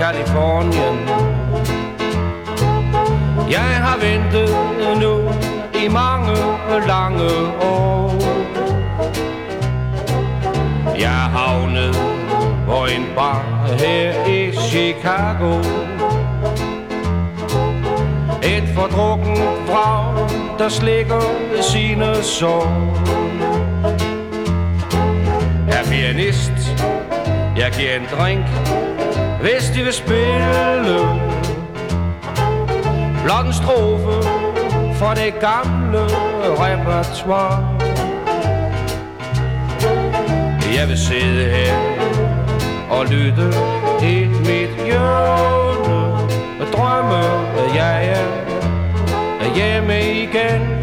Kalifornien. Jeg har ventet nu i mange lange år. Jeg havnede på en bar her i Chicago. Et fordrukken vrag, der slikker sine sår. Er pianist, jeg giver en drink, hvis de vil spille. Blot en strofe for det gamle repertoire. Jeg vil sidde her og lytte i mit hjørne. Og drømme, at jeg er hjemme igen.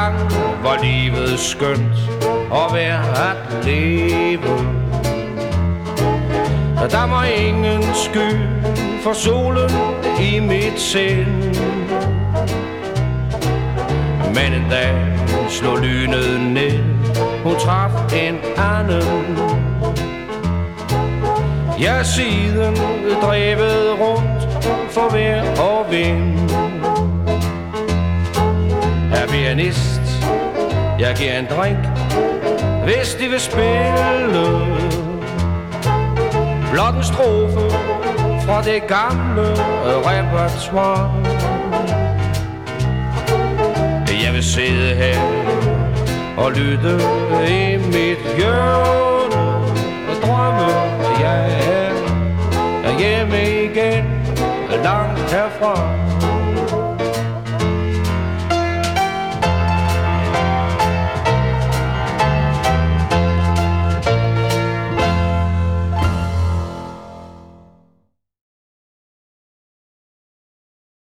Gang var livet skønt og værd at leve. Der var ingen sky for solen i mit sind. Men en dag slog lynet ned. Hun traf en anden. Jeg siden drevet rundt for vejr og vind er pianist jeg giver en drink Hvis de vil spille Blot en strofe Fra det gamle repertoire. Jeg vil sidde her Og lytte i mit hjørne Og drømme Jeg er hjemme igen Langt herfra.